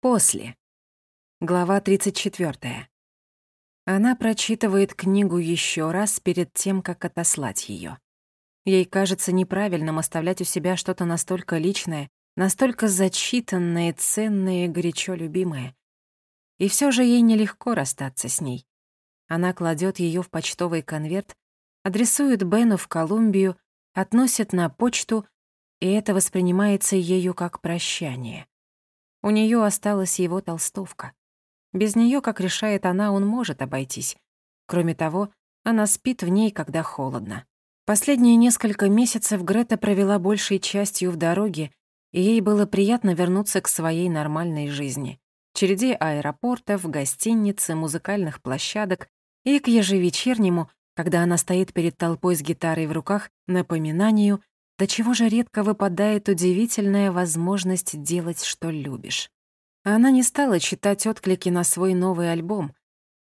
После. Глава 34. Она прочитывает книгу еще раз перед тем, как отослать ее. Ей кажется неправильным оставлять у себя что-то настолько личное, настолько зачитанное, ценное и горячо любимое. И все же ей нелегко расстаться с ней. Она кладет ее в почтовый конверт, адресует Бену в Колумбию, относит на почту, и это воспринимается ею как прощание. У нее осталась его толстовка. Без нее, как решает она, он может обойтись. Кроме того, она спит в ней, когда холодно. Последние несколько месяцев Грета провела большей частью в дороге, и ей было приятно вернуться к своей нормальной жизни. Череде аэропортов, гостиниц, музыкальных площадок и к ежевечернему, когда она стоит перед толпой с гитарой в руках, напоминанию до чего же редко выпадает удивительная возможность делать, что любишь. Она не стала читать отклики на свой новый альбом,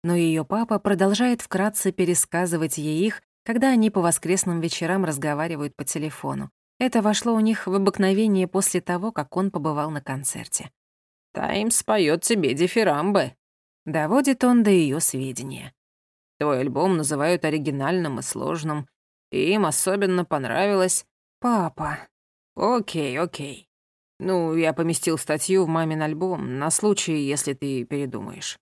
но ее папа продолжает вкратце пересказывать ей их, когда они по воскресным вечерам разговаривают по телефону. Это вошло у них в обыкновение после того, как он побывал на концерте. «Таймс поет тебе дифирамбы», — доводит он до ее сведения. «Твой альбом называют оригинальным и сложным, и им особенно понравилось «Папа». «Окей, окей. Ну, я поместил статью в мамин альбом на случай, если ты передумаешь».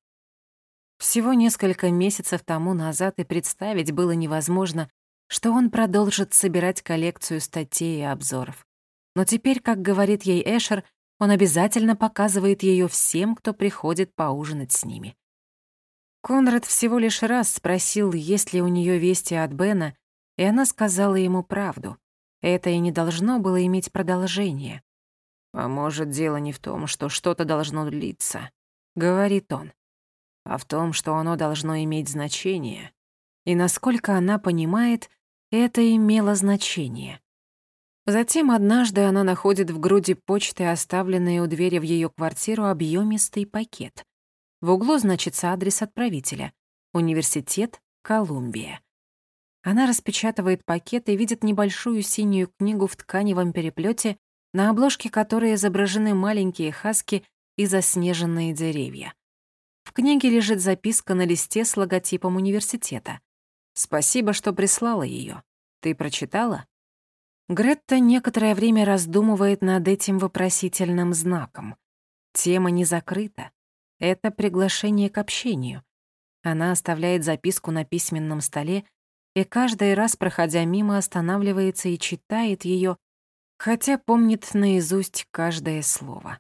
Всего несколько месяцев тому назад и представить было невозможно, что он продолжит собирать коллекцию статей и обзоров. Но теперь, как говорит ей Эшер, он обязательно показывает ее всем, кто приходит поужинать с ними. Конрад всего лишь раз спросил, есть ли у нее вести от Бена, и она сказала ему правду. Это и не должно было иметь продолжения. «А может, дело не в том, что что-то должно длиться», — говорит он, «а в том, что оно должно иметь значение». И насколько она понимает, это имело значение. Затем однажды она находит в груди почты, оставленной у двери в ее квартиру, объемистый пакет. В углу значится адрес отправителя — Университет Колумбия. Она распечатывает пакет и видит небольшую синюю книгу в тканевом переплете, на обложке которой изображены маленькие хаски и заснеженные деревья. В книге лежит записка на листе с логотипом университета. «Спасибо, что прислала ее. Ты прочитала?» Гретта некоторое время раздумывает над этим вопросительным знаком. Тема не закрыта. Это приглашение к общению. Она оставляет записку на письменном столе и каждый раз, проходя мимо, останавливается и читает ее, хотя помнит наизусть каждое слово.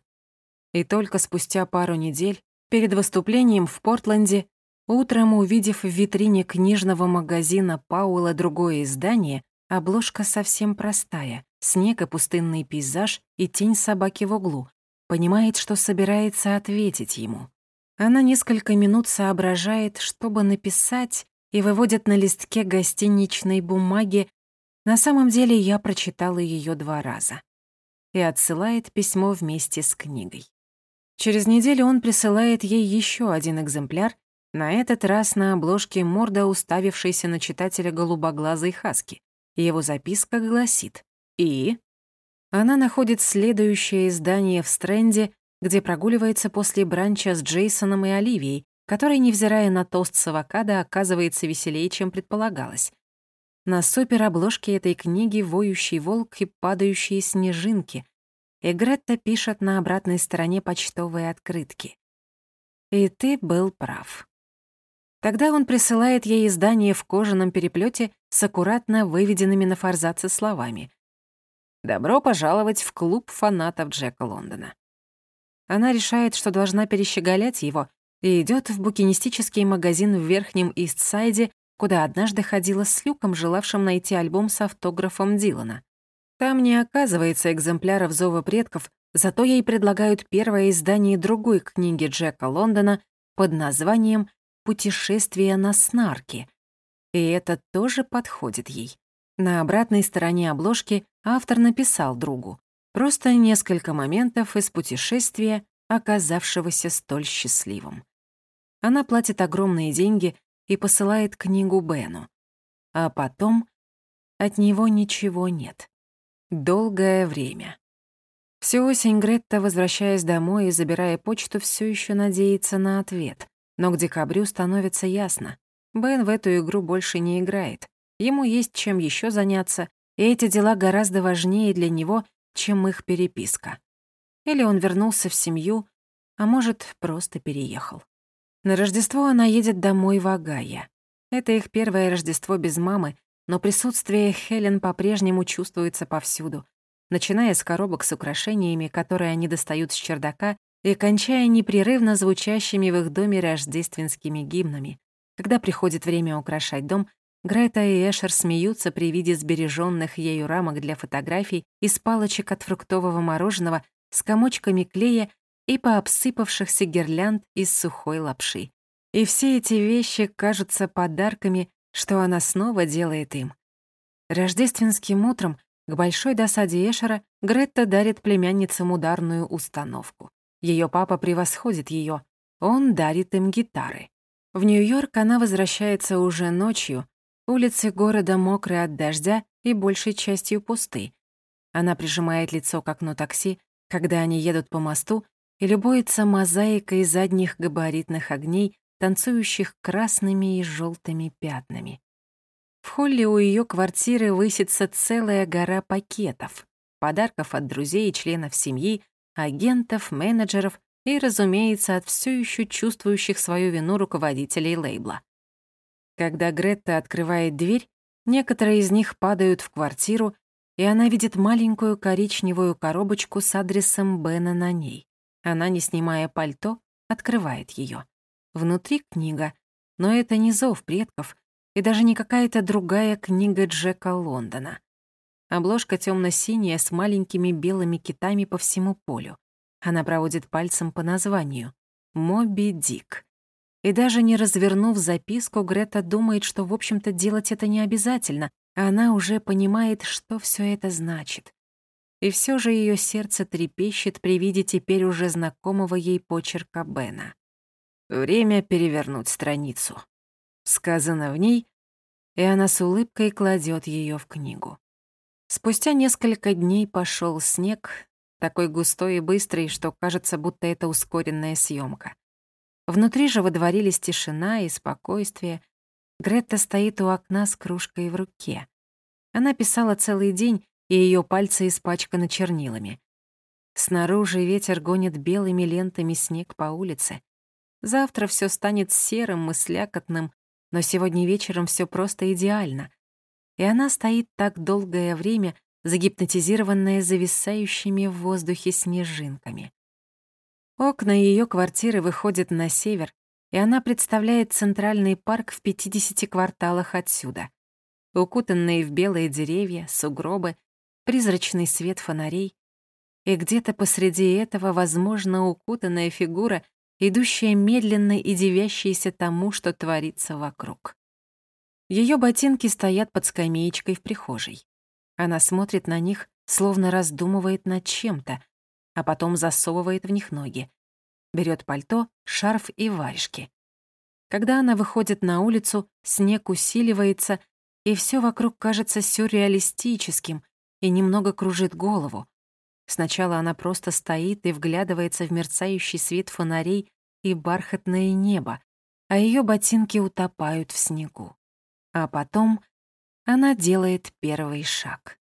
И только спустя пару недель, перед выступлением в Портленде, утром увидев в витрине книжного магазина Пауэлла другое издание, обложка совсем простая, снег и пустынный пейзаж и тень собаки в углу, понимает, что собирается ответить ему. Она несколько минут соображает, чтобы написать, и выводит на листке гостиничной бумаги «На самом деле я прочитала ее два раза» и отсылает письмо вместе с книгой. Через неделю он присылает ей еще один экземпляр, на этот раз на обложке морда уставившейся на читателя голубоглазой хаски. Его записка гласит «И?» Она находит следующее издание в Стрэнде, где прогуливается после бранча с Джейсоном и Оливией, который, невзирая на тост с авокадо, оказывается веселее, чем предполагалось. На суперобложке этой книги «Воющий волк» и «Падающие снежинки», и Гретта пишет на обратной стороне почтовые открытки. «И ты был прав». Тогда он присылает ей издание в кожаном переплете с аккуратно выведенными на форзаце словами. «Добро пожаловать в клуб фанатов Джека Лондона». Она решает, что должна перещеголять его, и идет в букинистический магазин в Верхнем Истсайде, куда однажды ходила с Люком, желавшим найти альбом с автографом Дилана. Там не оказывается экземпляров «Зова предков», зато ей предлагают первое издание другой книги Джека Лондона под названием «Путешествие на снарке». И это тоже подходит ей. На обратной стороне обложки автор написал другу просто несколько моментов из путешествия, оказавшегося столь счастливым. Она платит огромные деньги и посылает книгу Бену. А потом от него ничего нет. Долгое время. Всю осень Гретта, возвращаясь домой и забирая почту, все еще надеется на ответ. Но к декабрю становится ясно. Бен в эту игру больше не играет. Ему есть чем еще заняться, и эти дела гораздо важнее для него, чем их переписка. Или он вернулся в семью, а может, просто переехал. На Рождество она едет домой в Агая. Это их первое Рождество без мамы, но присутствие Хелен по-прежнему чувствуется повсюду, начиная с коробок с украшениями, которые они достают с чердака, и кончая непрерывно звучащими в их доме рождественскими гимнами. Когда приходит время украшать дом, Грета и Эшер смеются при виде сбереженных ею рамок для фотографий из палочек от фруктового мороженого с комочками клея и пообсыпавшихся гирлянд из сухой лапши. И все эти вещи кажутся подарками, что она снова делает им. Рождественским утром к большой досаде Эшера Гретта дарит племянницам ударную установку. Ее папа превосходит ее. Он дарит им гитары. В Нью-Йорк она возвращается уже ночью. Улицы города мокрые от дождя и большей частью пусты. Она прижимает лицо к окну такси, когда они едут по мосту, и любуется мозаикой задних габаритных огней, танцующих красными и желтыми пятнами. В холле у ее квартиры высится целая гора пакетов, подарков от друзей и членов семьи, агентов, менеджеров и, разумеется, от все еще чувствующих свою вину руководителей лейбла. Когда Гретта открывает дверь, некоторые из них падают в квартиру, и она видит маленькую коричневую коробочку с адресом Бена на ней. Она, не снимая пальто, открывает ее. Внутри книга, но это не зов предков, и даже не какая-то другая книга Джека Лондона. Обложка темно-синяя с маленькими белыми китами по всему полю. Она проводит пальцем по названию «Моби Дик». И даже не развернув записку, Грета думает, что, в общем-то, делать это не обязательно, она уже понимает, что все это значит. И все же ее сердце трепещет при виде теперь уже знакомого ей почерка Бена. Время перевернуть страницу сказано в ней, и она с улыбкой кладет ее в книгу. Спустя несколько дней пошел снег, такой густой и быстрый, что кажется, будто это ускоренная съемка. Внутри же водворились тишина и спокойствие. Гретта стоит у окна с кружкой в руке. Она писала целый день, и ее пальцы испачканы чернилами. Снаружи ветер гонит белыми лентами снег по улице. Завтра все станет серым и слякотным, но сегодня вечером все просто идеально. И она стоит так долгое время, загипнотизированная зависающими в воздухе снежинками. Окна ее квартиры выходят на север, и она представляет центральный парк в 50 кварталах отсюда. Укутанные в белые деревья, сугробы, призрачный свет фонарей. И где-то посреди этого, возможно, укутанная фигура идущая медленно и дивящаяся тому, что творится вокруг. Ее ботинки стоят под скамеечкой в прихожей. Она смотрит на них, словно раздумывает над чем-то, а потом засовывает в них ноги. Берет пальто, шарф и варежки. Когда она выходит на улицу, снег усиливается, и все вокруг кажется сюрреалистическим и немного кружит голову. Сначала она просто стоит и вглядывается в мерцающий свет фонарей и бархатное небо, а ее ботинки утопают в снегу. А потом она делает первый шаг.